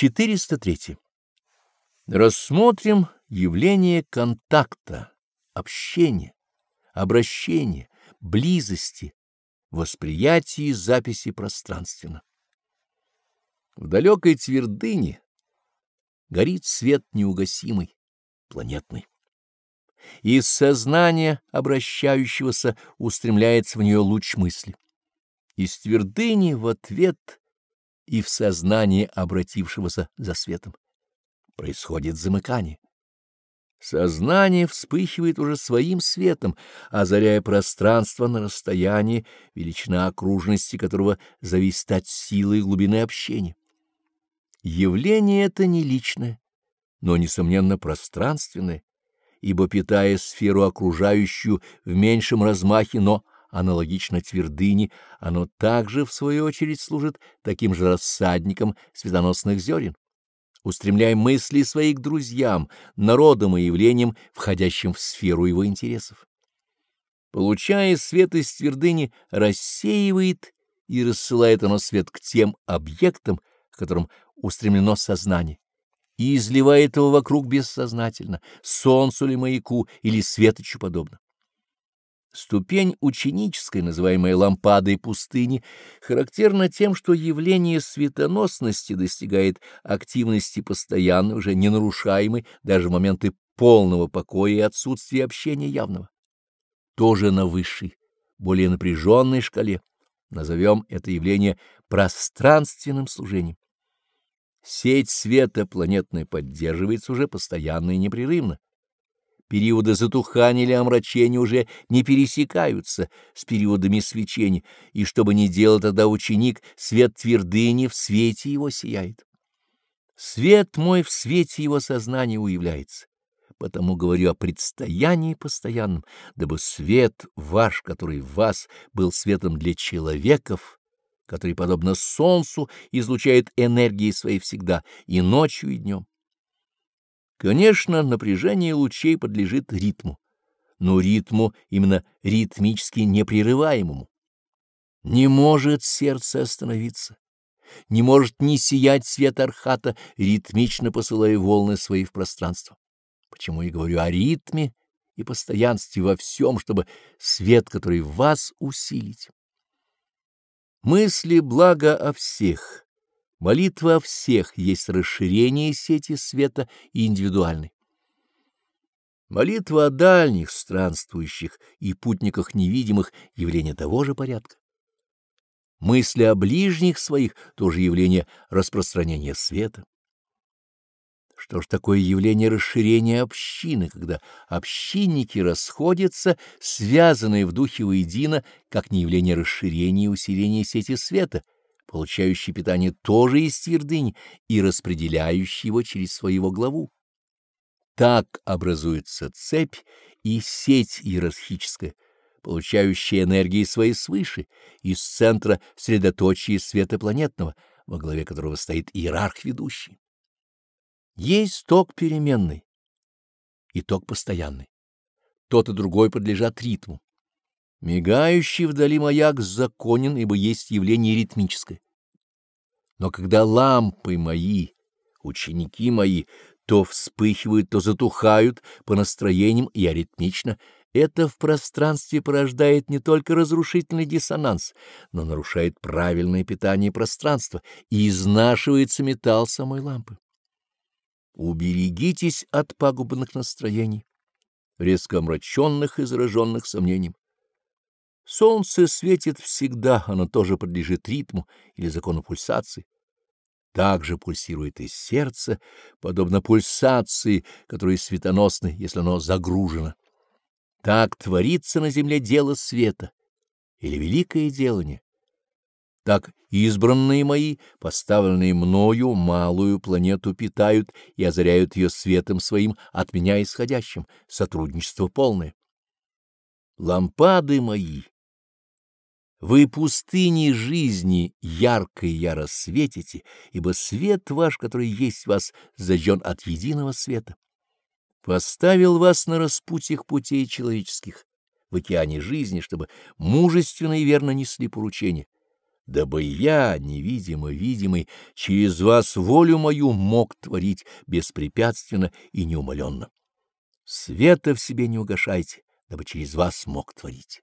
403. Рассмотрим явление контакта, общения, обращения, близости, восприятия и записи пространственно. В далекой твердыне горит свет неугасимый, планетный. Из сознания обращающегося устремляется в нее луч мысли. Из твердыни в ответ и в сознание обратившегося за светом. Происходит замыкание. Сознание вспыхивает уже своим светом, озаряя пространство на расстоянии, величина окружности которого зависит от силы и глубины общения. Явление это не личное, но, несомненно, пространственное, ибо, питая сферу окружающую в меньшем размахе, но аналогично твердыне, оно также, в свою очередь, служит таким же рассадником светоносных зерен, устремляя мысли свои к друзьям, народам и явлениям, входящим в сферу его интересов. Получая свет из твердыни, рассеивает и рассылает оно свет к тем объектам, к которым устремлено сознание, и изливает его вокруг бессознательно, солнцу или маяку, или светочу подобно. Ступень ученическая, называемая лампадой пустыни, характерна тем, что явление светоносности достигает активности постоянной, уже не нарушаемой даже в моменты полного покоя и отсутствия общения явного. Тоже на высшей, более напряженной шкале назовем это явление пространственным служением. Сеть света планетная поддерживается уже постоянно и непрерывно Периоды затухания или омрачения уже не пересекаются с периодами свечения, и что бы ни делал тогда ученик, свет твердыни в свете его сияет. Свет мой в свете его сознания уявляется, потому говорю о предстоянии постоянном, дабы свет ваш, который в вас, был светом для человеков, который, подобно солнцу, излучает энергии свои всегда и ночью, и днем. Конечно, напряжение лучей подлежит ритму, но ритму именно ритмически непрерываемому. Не может сердце остановиться, не может не сиять свет архата, ритмично посылая волны свои в пространство. Почему я говорю о ритме и постоянстве во всем, чтобы свет, который в вас, усилить. Мысли блага о всех, Молитва о всех есть расширение сети света и индивидуальной. Молитва о дальних странствующих и путниках невидимых — явление того же порядка. Мысли о ближних своих — тоже явление распространения света. Что ж такое явление расширения общины, когда общинники расходятся, связанные в духе воедино, как не явление расширения и усиления сети света — получающий питание тоже из твердынь и распределяющий его через своего главу. Так образуется цепь и сеть иерархическая, получающая энергии свои свыше, из центра средоточия света планетного, во главе которого стоит иерарх ведущий. Есть ток переменный и ток постоянный. Тот и другой подлежат ритму. Мигающий вдали маяк законен, ибо есть явление ритмическое. Но когда лампы мои, ученики мои, то вспыхивают, то затухают по настроениям и аритмично, это в пространстве порождает не только разрушительный диссонанс, но нарушает правильное питание пространства и изнашивается металл самой лампы. Уберегитесь от пагубных настроений, резко омраченных и зараженных сомнением. Солнце светит всегда, оно тоже подлежит ритму или закону пульсации. Также пульсирует и сердце, подобно пульсации, которая светоносна, если оно загружено. Так творится на земле дело света или великое делание. Так избранные мои, поставленные мною, малую планету питают и озаряют ее светом своим от меня исходящим, сотрудничество полное. Лампады мои, вы пустыни жизни ярко и яро светите, ибо свет ваш, который есть в вас, зажжен от единого света. Поставил вас на распутьях путей человеческих, в океане жизни, чтобы мужественно и верно несли поручения, дабы я, невидимо видимый, через вас волю мою мог творить беспрепятственно и неумоленно. Света в себе не угашайте, дабы через вас мог творить.